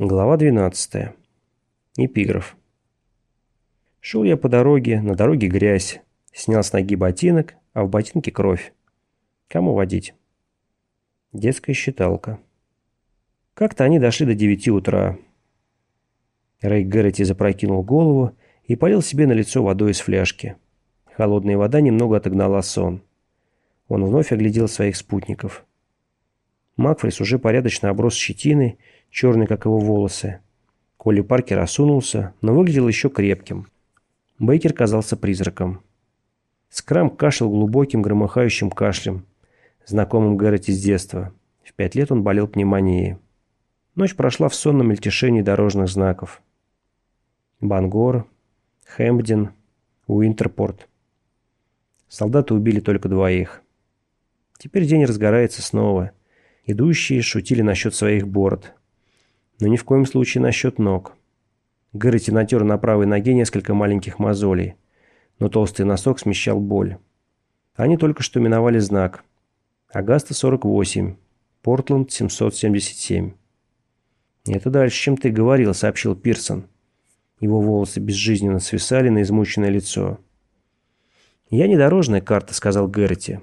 Глава 12. Эпиграф. Шел я по дороге, на дороге грязь. Снял с ноги ботинок, а в ботинке кровь. Кому водить? Детская считалка. Как-то они дошли до девяти утра. Рэй Гэрроти запрокинул голову и полил себе на лицо водой из фляжки. Холодная вода немного отогнала сон. Он вновь оглядел своих спутников. Макфрис уже порядочно оброс щетиной, черный, как его волосы. Колли Паркер осунулся, но выглядел еще крепким. Бейкер казался призраком. Скрам кашлял глубоким громыхающим кашлем, знакомым Гэрроти с детства. В пять лет он болел пневмонией. Ночь прошла в сонном мельтешении дорожных знаков. Бангор, Хэмпден, Уинтерпорт. Солдаты убили только двоих. Теперь день разгорается снова. Идущие шутили насчет своих бород но ни в коем случае насчет ног. Гэрроти натер на правой ноге несколько маленьких мозолей, но толстый носок смещал боль. Они только что миновали знак. Агаста 48, Портленд 777. «Это дальше, чем ты говорил», — сообщил Пирсон. Его волосы безжизненно свисали на измученное лицо. «Я не дорожная карта», — сказал Гэрроти.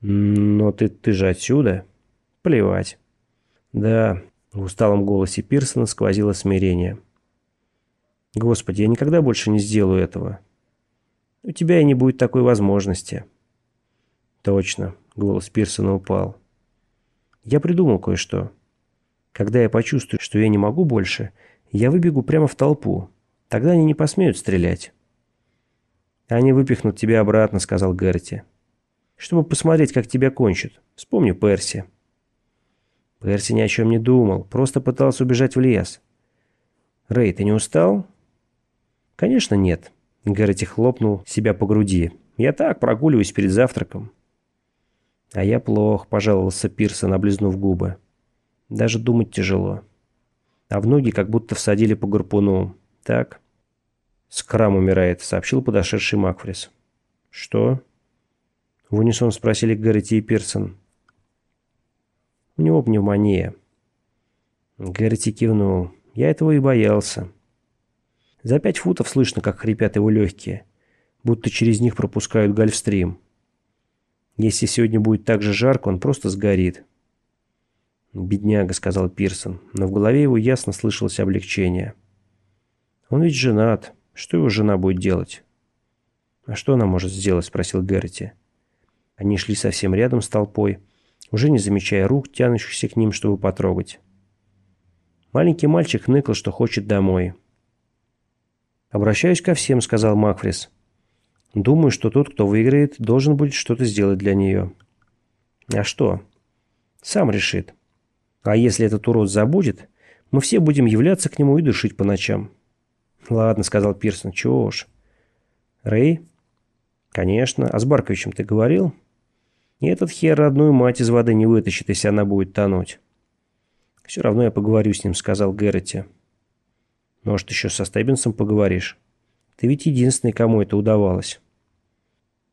«Но ты, ты же отсюда?» «Плевать». «Да, в усталом голосе Пирсона сквозило смирение. «Господи, я никогда больше не сделаю этого. У тебя и не будет такой возможности». «Точно», — голос Пирсона упал. «Я придумал кое-что. Когда я почувствую, что я не могу больше, я выбегу прямо в толпу. Тогда они не посмеют стрелять». «Они выпихнут тебя обратно», — сказал Герти. «Чтобы посмотреть, как тебя кончат. Вспомни Перси». Перси ни о чем не думал, просто пытался убежать в лес. «Рэй, ты не устал?» «Конечно нет», — Гэрроти хлопнул себя по груди. «Я так, прогуливаюсь перед завтраком». «А я плох», — пожаловался Пирсон, облизнув губы. «Даже думать тяжело. А в ноги как будто всадили по гарпуну. Так?» «Скрам умирает», — сообщил подошедший Макфрис. «Что?» В унисон спросили Гэрроти и Пирсон. У него пневмония. Гэрти кивнул. Я этого и боялся. За пять футов слышно, как хрипят его легкие, будто через них пропускают гольфстрим. Если сегодня будет так же жарко, он просто сгорит. «Бедняга», — сказал Пирсон, но в голове его ясно слышалось облегчение. «Он ведь женат. Что его жена будет делать?» «А что она может сделать?» — спросил Гэрти. Они шли совсем рядом с толпой, — уже не замечая рук, тянущихся к ним, чтобы потрогать. Маленький мальчик ныкал, что хочет домой. «Обращаюсь ко всем», — сказал Макфрис. «Думаю, что тот, кто выиграет, должен будет что-то сделать для нее». «А что?» «Сам решит. А если этот урод забудет, мы все будем являться к нему и дышить по ночам». «Ладно», — сказал Пирсон, — «чего уж». «Рэй?» «Конечно. А с Барковичем ты говорил?» И этот хер родную мать из воды не вытащит, если она будет тонуть. «Все равно я поговорю с ним», — сказал Гэрроти. «Может, еще со Стеббинсом поговоришь? Ты ведь единственный, кому это удавалось».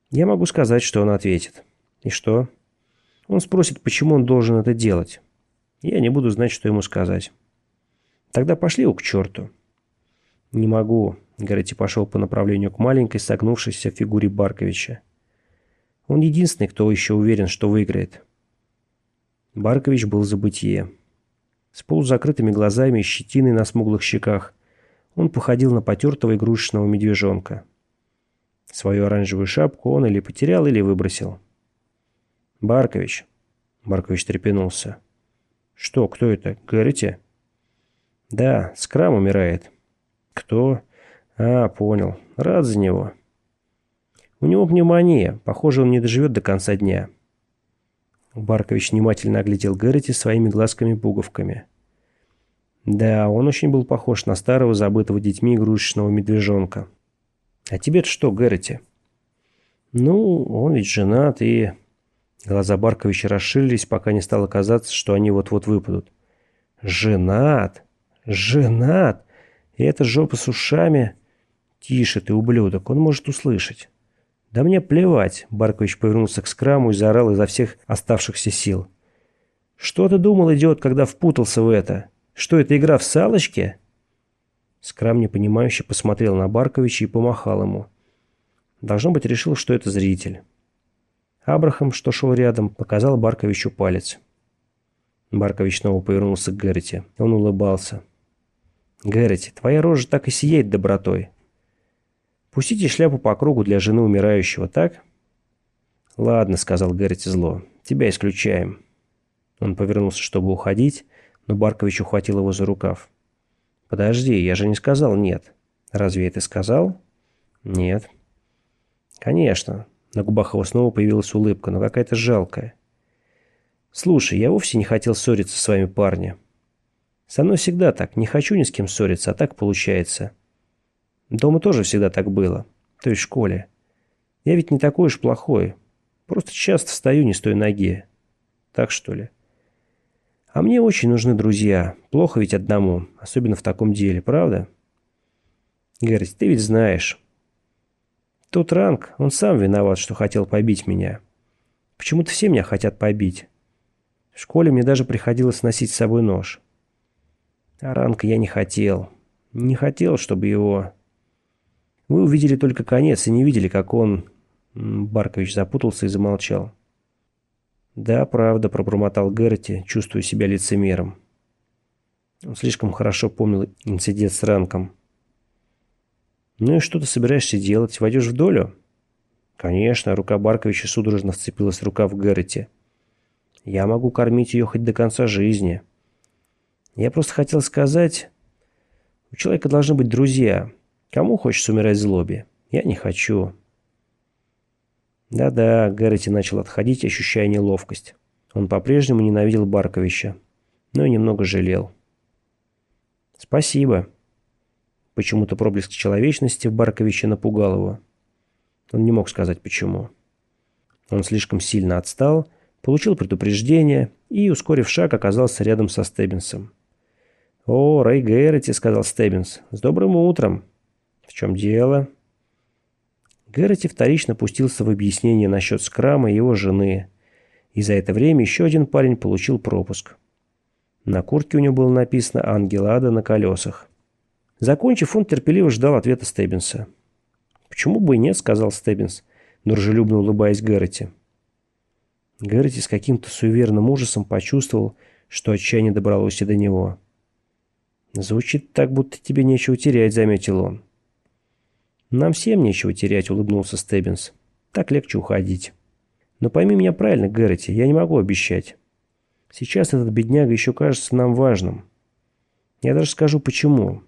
Я могу сказать, что он ответит. И что? Он спросит, почему он должен это делать. Я не буду знать, что ему сказать. Тогда пошли его к черту. Не могу. Гаррити пошел по направлению к маленькой, согнувшейся фигуре Барковича. Он единственный, кто еще уверен, что выиграет. Баркович был в забытье. С полузакрытыми глазами и щетиной на смуглых щеках он походил на потертого игрушечного медвежонка. Свою оранжевую шапку он или потерял, или выбросил. «Баркович». Баркович трепенулся. «Что, кто это? Говорите?» «Да, Скрам умирает». «Кто?» «А, понял. Рад за него». У него пневмония. Похоже, он не доживет до конца дня. Баркович внимательно оглядел Гэрроти своими глазками-пуговками. Да, он очень был похож на старого, забытого детьми игрушечного медвежонка. А тебе-то что, Гэрроти? Ну, он ведь женат и... Глаза Барковича расширились, пока не стало казаться, что они вот-вот выпадут. «Женат! Женат! И эта жопа с ушами...» «Тише ты, ублюдок, он может услышать». «Да мне плевать», — Баркович повернулся к скраму и заорал изо всех оставшихся сил. «Что ты думал, идиот, когда впутался в это? Что, это игра в салочки?» Скрам непонимающе посмотрел на Барковича и помахал ему. Должно быть, решил, что это зритель. Абрахам, что шел рядом, показал Барковичу палец. Баркович снова повернулся к Гэрроти. Он улыбался. «Гэрроти, твоя рожа так и сияет добротой. Пустите шляпу по кругу для жены умирающего, так?» «Ладно», — сказал Гэрроти зло. «Тебя исключаем». Он повернулся, чтобы уходить, но Баркович ухватил его за рукав. «Подожди, я же не сказал «нет». Разве это сказал?» «Нет». «Конечно». На губах его снова появилась улыбка, но какая-то жалкая. «Слушай, я вовсе не хотел ссориться с вами, парни. Со мной всегда так. Не хочу ни с кем ссориться, а так получается. Дома тоже всегда так было. То есть в школе. Я ведь не такой уж плохой. Просто часто встаю не с той ноги. Так что ли?» А мне очень нужны друзья. Плохо ведь одному, особенно в таком деле, правда? Гэрти, ты ведь знаешь. Тот ранг, он сам виноват, что хотел побить меня. Почему-то все меня хотят побить. В школе мне даже приходилось носить с собой нож. А ранг я не хотел. Не хотел, чтобы его... Вы увидели только конец и не видели, как он... Баркович запутался и замолчал. «Да, правда», – пробормотал Герти, чувствуя себя лицемером. Он слишком хорошо помнил инцидент с Ранком. «Ну и что ты собираешься делать? Войдешь в долю?» «Конечно», – рука Барковича судорожно вцепилась в рукав Герти. «Я могу кормить ее хоть до конца жизни. Я просто хотел сказать, у человека должны быть друзья. Кому хочется умирать в злобе? Я не хочу». Да-да, Гэрроти начал отходить, ощущая неловкость. Он по-прежнему ненавидел Барковича, но и немного жалел. «Спасибо». Почему-то проблеск человечности в Барковиче напугал его. Он не мог сказать, почему. Он слишком сильно отстал, получил предупреждение и, ускорив шаг, оказался рядом со Стеббинсом. «О, Рэй Гэрроти», — сказал Стеббинс, — «с добрым утром». «В чем дело?» Гэрроти вторично пустился в объяснение насчет скрама и его жены. И за это время еще один парень получил пропуск. На куртке у него было написано «Ангел Ада на колесах». Закончив, он терпеливо ждал ответа Стеббинса. «Почему бы и нет?» — сказал Стеббинс, дружелюбно улыбаясь Гэрроти. Гэрроти с каким-то суеверным ужасом почувствовал, что отчаяние добралось и до него. «Звучит так, будто тебе нечего терять», — заметил он. «Нам всем нечего терять», — улыбнулся Стеббинс. «Так легче уходить». «Но пойми меня правильно, Гэрроти, я не могу обещать. Сейчас этот бедняга еще кажется нам важным. Я даже скажу, почему.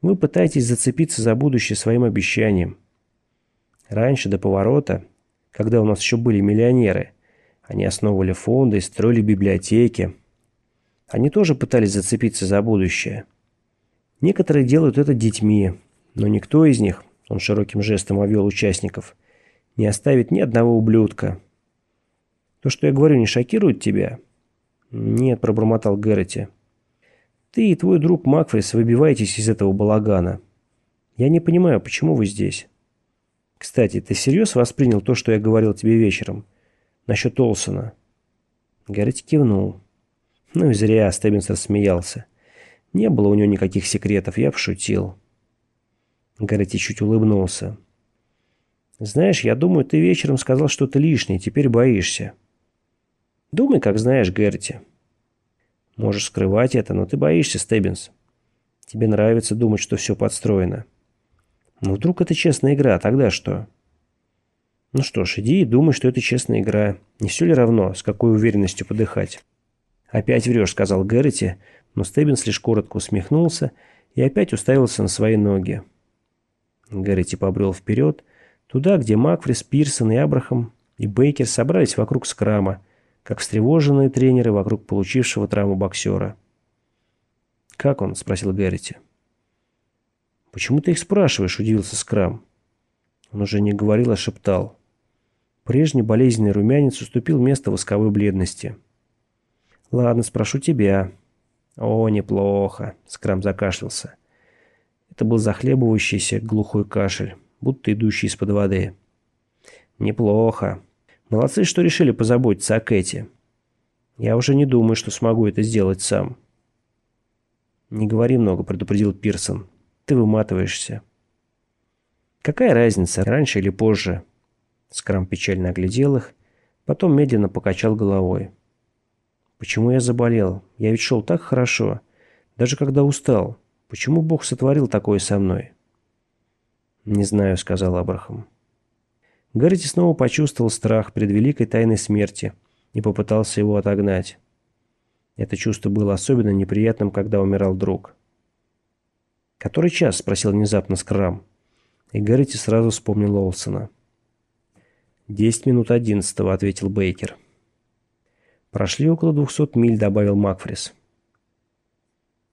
Вы пытаетесь зацепиться за будущее своим обещанием. Раньше, до поворота, когда у нас еще были миллионеры, они основывали фонды и строили библиотеки. Они тоже пытались зацепиться за будущее. Некоторые делают это детьми, но никто из них, он широким жестом овел участников, не оставит ни одного ублюдка. То, что я говорю, не шокирует тебя? Нет, пробормотал Гэрроти. Ты и твой друг Макфрис выбиваетесь из этого балагана. Я не понимаю, почему вы здесь. Кстати, ты всерьез воспринял то, что я говорил тебе вечером? Насчет Олсона? Гэрроти кивнул. Ну и зря, Стеббинс рассмеялся. Не было у него никаких секретов, я пошутил. Гаррити чуть улыбнулся. «Знаешь, я думаю, ты вечером сказал что-то лишнее, теперь боишься». «Думай, как знаешь, Герти». «Можешь скрывать это, но ты боишься, Стеббинс. Тебе нравится думать, что все подстроено. Но вдруг это честная игра, тогда что?» «Ну что ж, иди и думай, что это честная игра. Не все ли равно, с какой уверенностью подыхать?» «Опять врешь», — сказал Герти, но Стеббинс лишь коротко усмехнулся и опять уставился на свои ноги. Гаррити побрел вперед, туда, где Макфрис, Пирсон и Абрахам и Бейкер собрались вокруг скрама, как встревоженные тренеры вокруг получившего травму боксера. «Как он?» – спросил Гаррити. «Почему ты их спрашиваешь?» – удивился Скрам. Он уже не говорил, а шептал. Прежний болезненный румянец уступил место восковой бледности. «Ладно, спрошу тебя». «О, неплохо», – Скрам закашлялся. Это был захлебывающийся глухой кашель, будто идущий из-под воды. «Неплохо. Молодцы, что решили позаботиться о Кэти. Я уже не думаю, что смогу это сделать сам». «Не говори много», — предупредил Пирсон. «Ты выматываешься». «Какая разница, раньше или позже?» Скрам печально оглядел их, потом медленно покачал головой. «Почему я заболел? Я ведь шел так хорошо, даже когда устал. Почему Бог сотворил такое со мной?» «Не знаю», — сказал Абрахам. Гаррити снова почувствовал страх перед великой тайной смерти и попытался его отогнать. Это чувство было особенно неприятным, когда умирал друг. «Который час?» – спросил внезапно Скрам. И Гаррити сразу вспомнил Олсона. «Десять минут одиннадцатого», – ответил Бейкер. «Прошли около двухсот миль», – добавил Макфрис.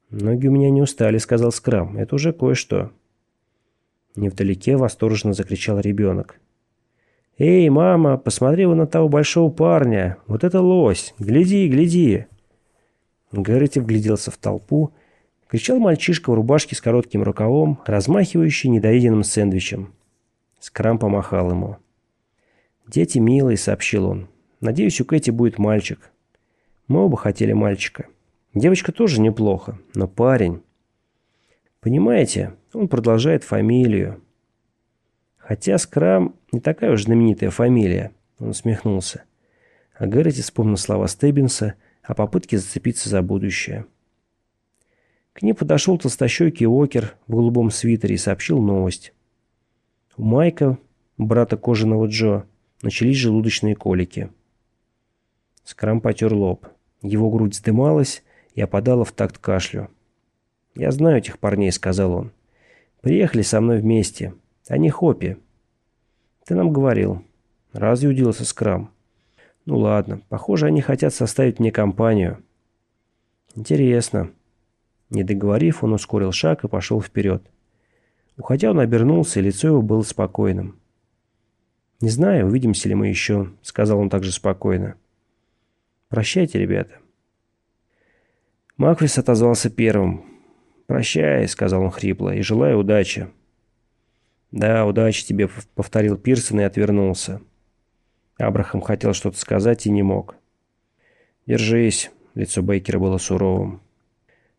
«Ноги у меня не устали», – сказал Скрам. «Это уже кое-что». Невдалеке восторженно закричал ребенок. «Эй, мама, посмотри вон на того большого парня! Вот это лось! Гляди, гляди!» Гэрроти вгляделся в толпу. Кричал мальчишка в рубашке с коротким рукавом, размахивающий недоеденным сэндвичем. Скрам помахал ему. «Дети милые», — сообщил он. «Надеюсь, у Кэти будет мальчик. Мы оба хотели мальчика. Девочка тоже неплохо, но парень...» «Понимаете, он продолжает фамилию». «Хотя Скрам не такая уж знаменитая фамилия», — он усмехнулся. А Гэрроти вспомнил слова Стеббинса — о попытке зацепиться за будущее. К ним подошел толстощекий Окер в голубом свитере и сообщил новость. У Майка, брата кожаного Джо, начались желудочные колики. Скрам потер лоб. Его грудь вздымалась и опадала в такт кашлю. «Я знаю этих парней», — сказал он. «Приехали со мной вместе. Они хопи». «Ты нам говорил». «Разве удивился Скрам?» Ну ладно, похоже, они хотят составить мне компанию. Интересно. Не договорив, он ускорил шаг и пошел вперед. Уходя, он обернулся, и лицо его было спокойным. «Не знаю, увидимся ли мы еще», — сказал он также спокойно. «Прощайте, ребята». Маквис отозвался первым. «Прощай», — сказал он хрипло, — «и желаю удачи». «Да, удачи тебе», — повторил Пирсон и отвернулся. Абрахам хотел что-то сказать и не мог. «Держись», — лицо Бейкера было суровым.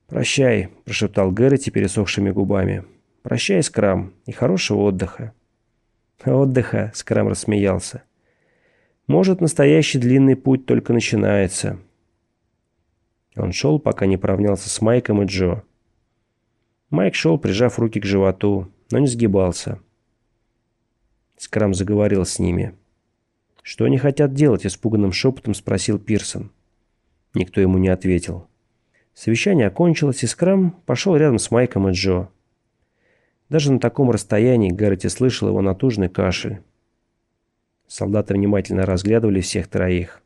«Прощай», — прошептал Гэрроти пересохшими губами. «Прощай, Скрам, и хорошего отдыха». «Отдыха», — Скрам рассмеялся. «Может, настоящий длинный путь только начинается». Он шел, пока не поравнялся с Майком и Джо. Майк шел, прижав руки к животу, но не сгибался. Скрам заговорил с ними. «Что они хотят делать?» – испуганным шепотом спросил Пирсон. Никто ему не ответил. Совещание окончилось, и Скрам пошел рядом с Майком и Джо. Даже на таком расстоянии Гаррити слышал его натужный кашель. Солдаты внимательно разглядывали всех троих.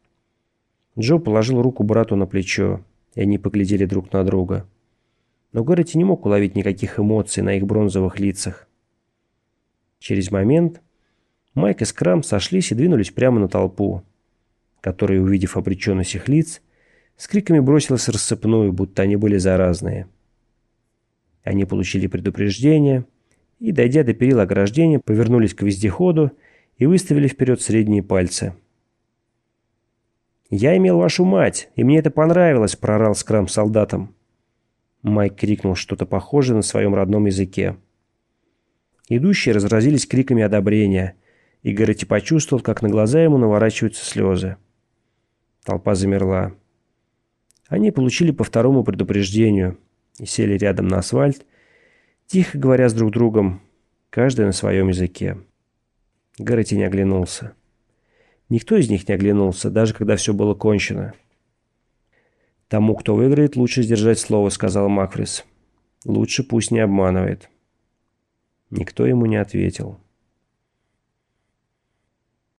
Джо положил руку брату на плечо, и они поглядели друг на друга. Но Гаррити не мог уловить никаких эмоций на их бронзовых лицах. Через момент Майк и Скрам сошлись и двинулись прямо на толпу, которая, увидев обреченность их лиц, с криками бросилась рассыпную, будто они были заразные. Они получили предупреждение и, дойдя до перил ограждения, повернулись к вездеходу и выставили вперед средние пальцы. «Я имел вашу мать, и мне это понравилось!» – прорал Скрам солдатам. Майк крикнул что-то похожее на своем родном языке. Идущие разразились криками одобрения – и Гаррити почувствовал, как на глаза ему наворачиваются слезы. Толпа замерла. Они получили по второму предупреждению и сели рядом на асфальт, тихо говоря с друг другом, каждый на своем языке. Гаррити не оглянулся. Никто из них не оглянулся, даже когда все было кончено. «Тому, кто выиграет, лучше сдержать слово», — сказал Макфрис. «Лучше пусть не обманывает». Никто ему не ответил.